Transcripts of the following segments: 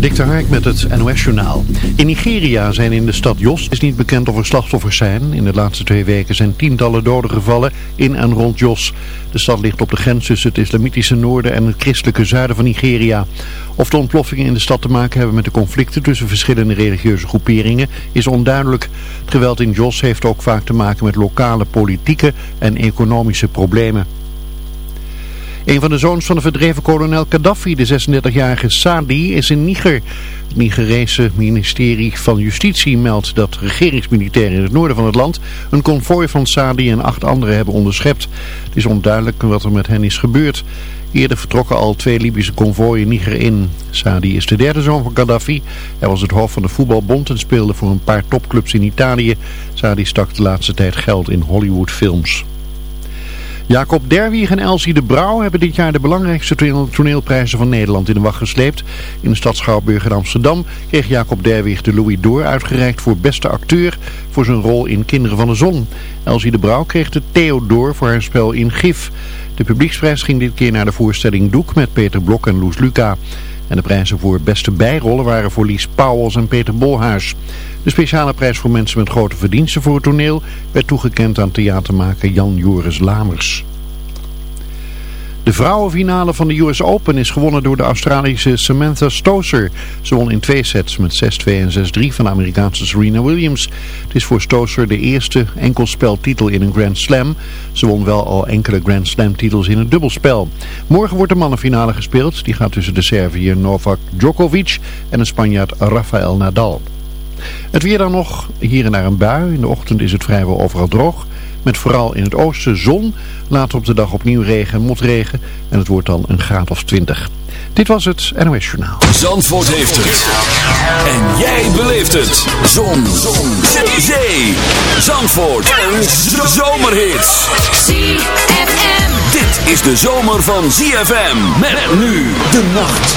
Dik Hark met het NOS-journaal. In Nigeria zijn in de stad Jos is niet bekend of er slachtoffers zijn. In de laatste twee weken zijn tientallen doden gevallen in en rond Jos. De stad ligt op de grens tussen het islamitische noorden en het christelijke zuiden van Nigeria. Of de ontploffingen in de stad te maken hebben met de conflicten tussen verschillende religieuze groeperingen is onduidelijk. Het geweld in Jos heeft ook vaak te maken met lokale politieke en economische problemen. Een van de zoons van de verdreven kolonel Gaddafi, de 36-jarige Sadi, is in Niger. Het Nigerese ministerie van Justitie meldt dat regeringsmilitairen in het noorden van het land een konvooi van Sadi en acht anderen hebben onderschept. Het is onduidelijk wat er met hen is gebeurd. Eerder vertrokken al twee Libische konvooien Niger in. Sadi is de derde zoon van Gaddafi. Hij was het hoofd van de voetbalbond en speelde voor een paar topclubs in Italië. Sadi stak de laatste tijd geld in Hollywoodfilms. Jacob Derwieg en Elsie de Brouw hebben dit jaar de belangrijkste toneelprijzen van Nederland in de wacht gesleept. In de stad Schouwburg in Amsterdam kreeg Jacob Derwieg de Louis Door uitgereikt voor beste acteur voor zijn rol in Kinderen van de Zon. Elsie de Brouw kreeg de Theo Door voor haar spel in Gif. De publieksprijs ging dit keer naar de voorstelling Doek met Peter Blok en Loes Luca. En de prijzen voor beste bijrollen waren voor Lies Pauwels en Peter Bolhuis. De speciale prijs voor mensen met grote verdiensten voor het toneel werd toegekend aan theatermaker Jan Joris Lamers. De vrouwenfinale van de US Open is gewonnen door de Australische Samantha Stoser. Ze won in twee sets met 6-2 en 6-3 van de Amerikaanse Serena Williams. Het is voor Stoser de eerste enkelspeltitel in een Grand Slam. Ze won wel al enkele Grand Slam titels in het dubbelspel. Morgen wordt de mannenfinale gespeeld. Die gaat tussen de Serviër Novak Djokovic en de Spanjaard Rafael Nadal. Het weer dan nog, hier en daar een bui. In de ochtend is het vrijwel overal droog. Met vooral in het oosten zon. Later op de dag opnieuw regen en motregen. En het wordt dan een graad of 20. Dit was het NOS Journaal. Zandvoort heeft het. En jij beleeft het. Zon. zon. Zee. Zee. Zandvoort. Een zomerhit. ZFM. Dit is de zomer van ZFM. Met nu de nacht.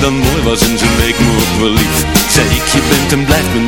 Dan mooi was leek me ook wel lief Zei ik, je bent en blijft mijn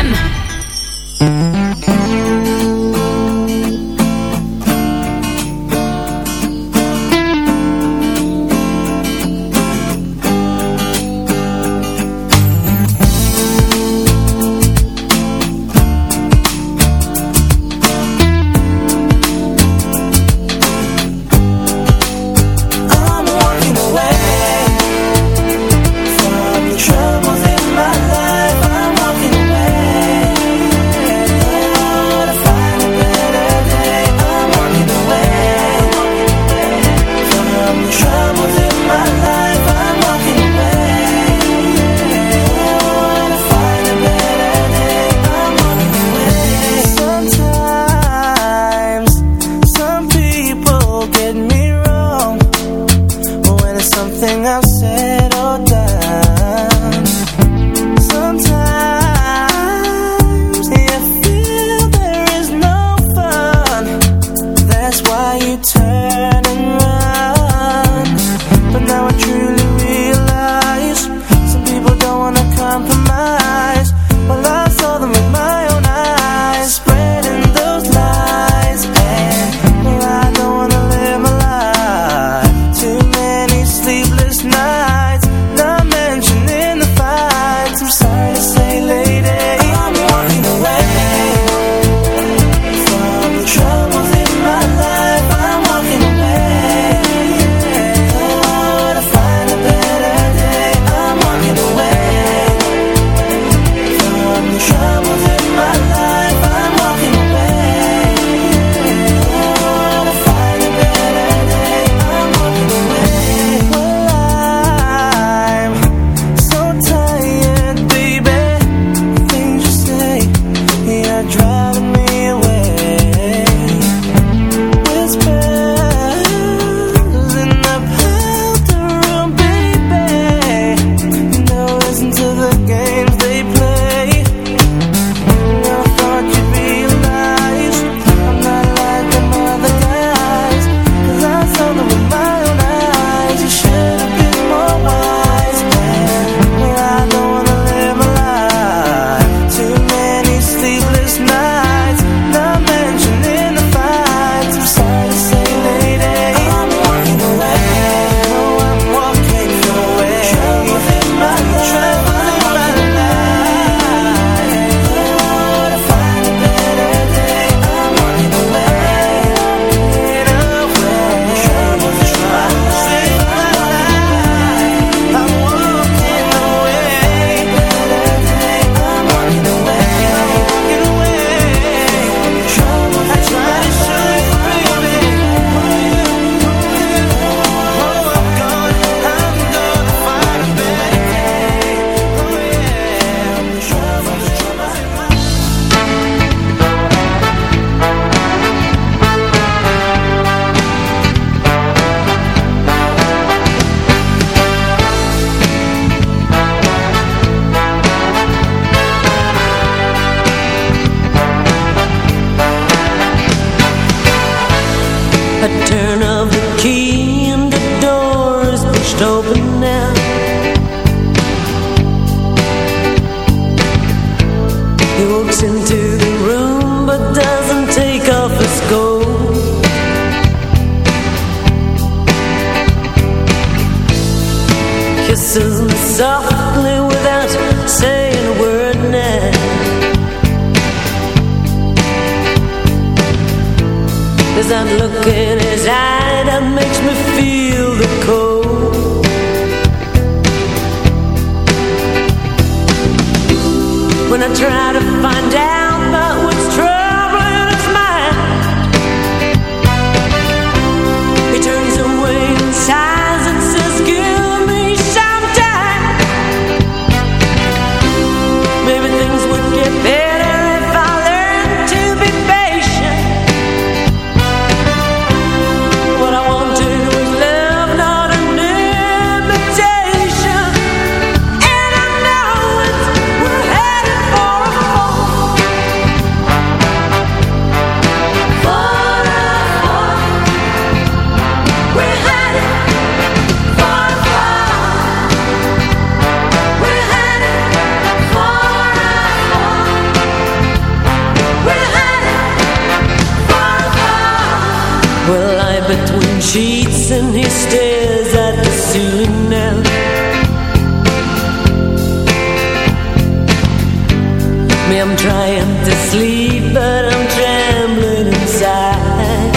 to sleep, but I'm trembling inside.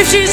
If she's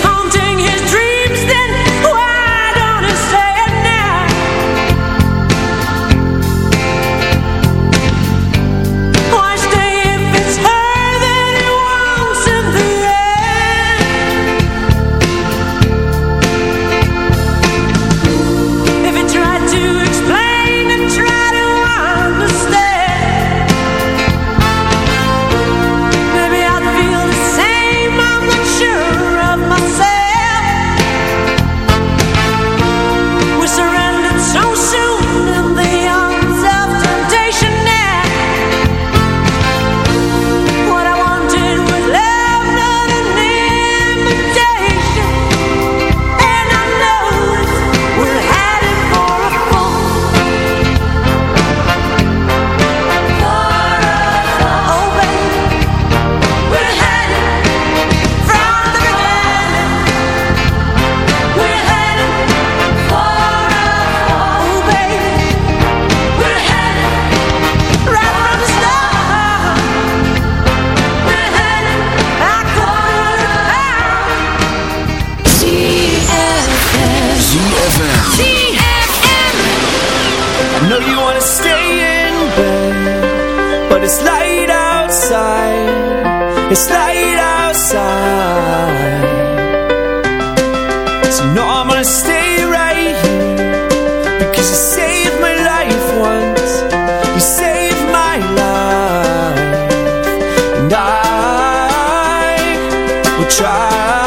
We'll try.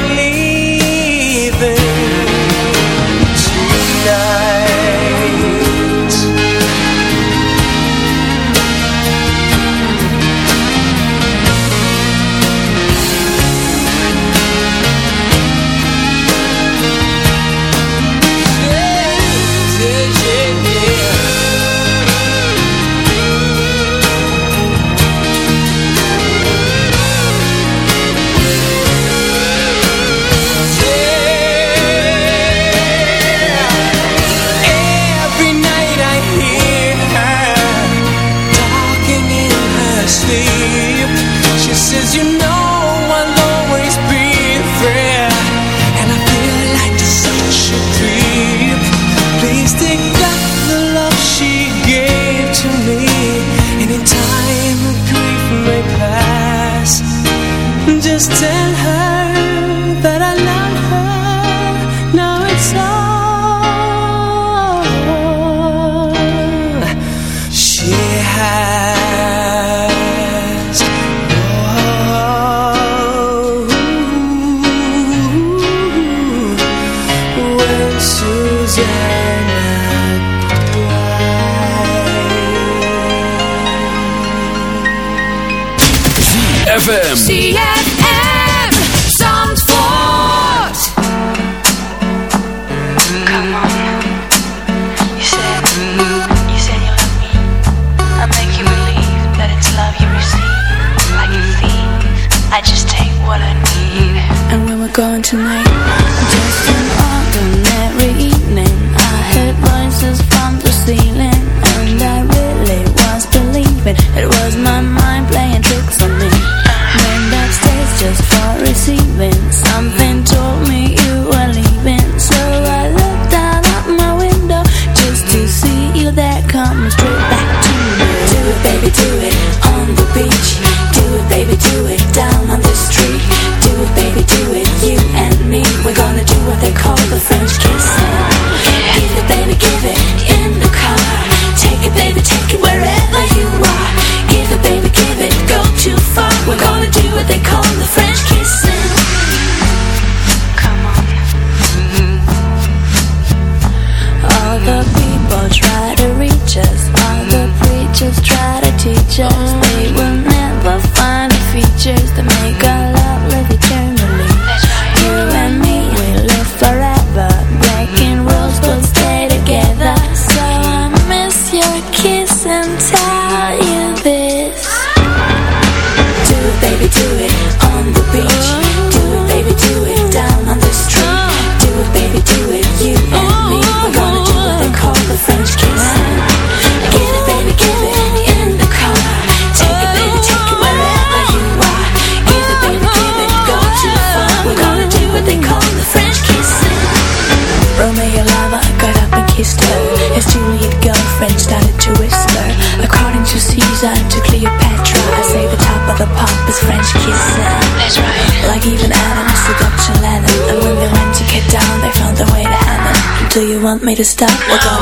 to stop?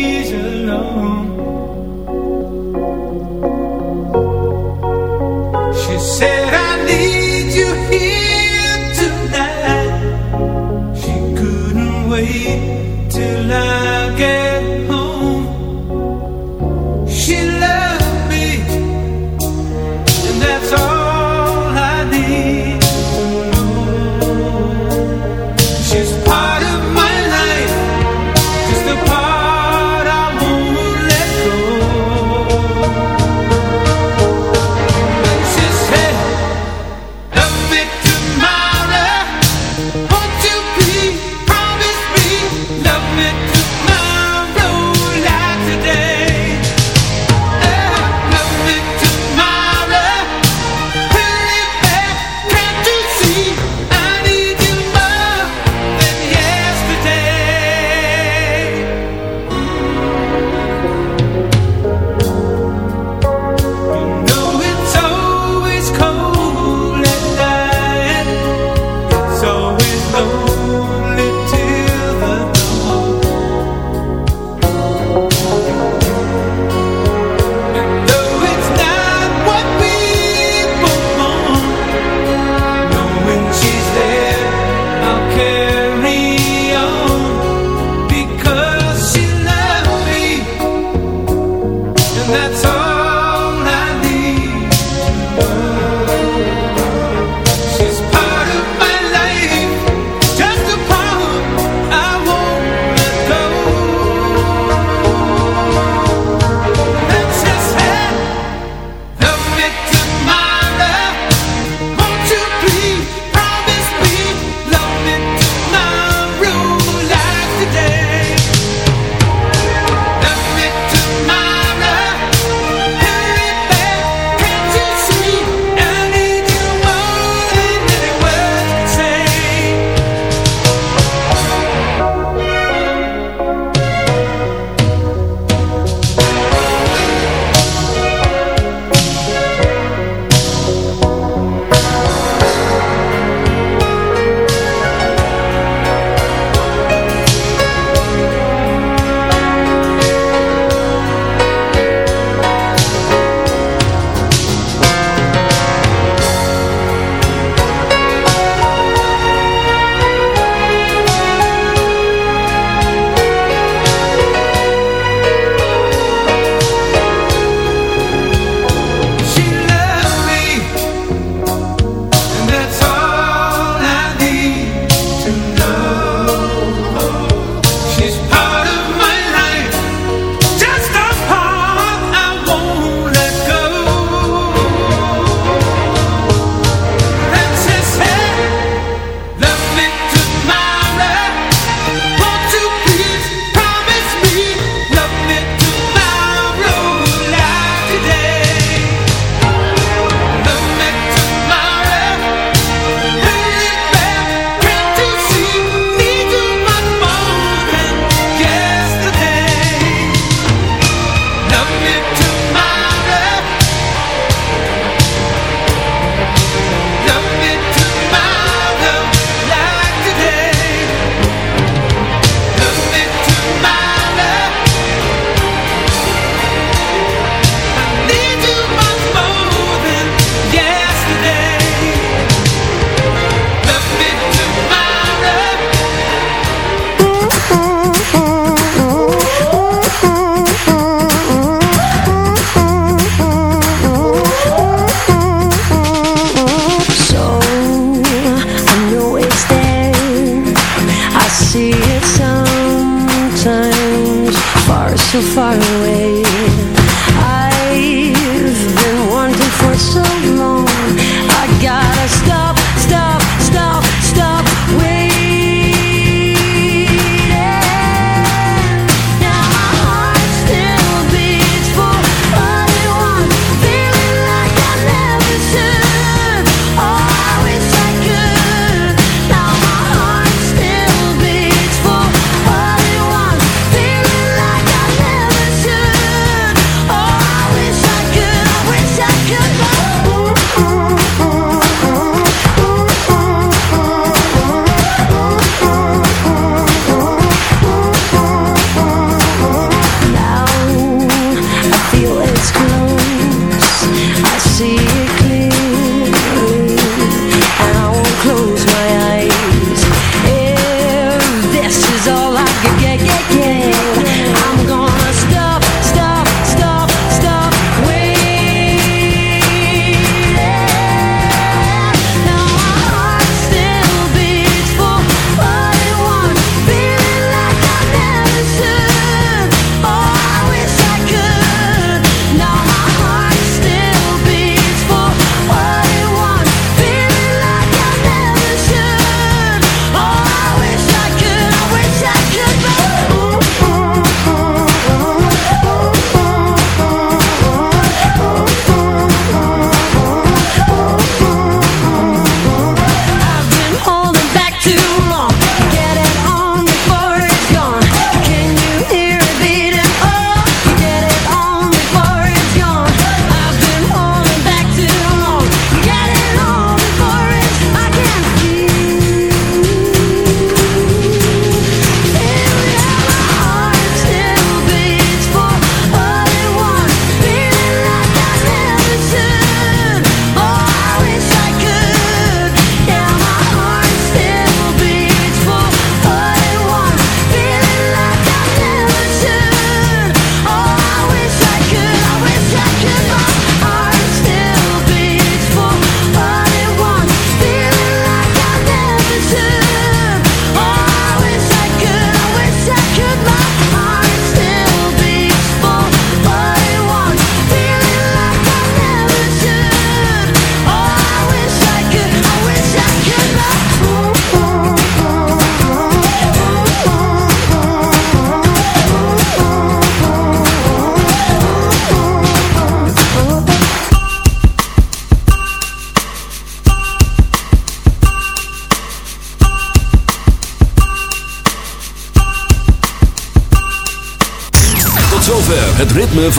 She's alone. She said I need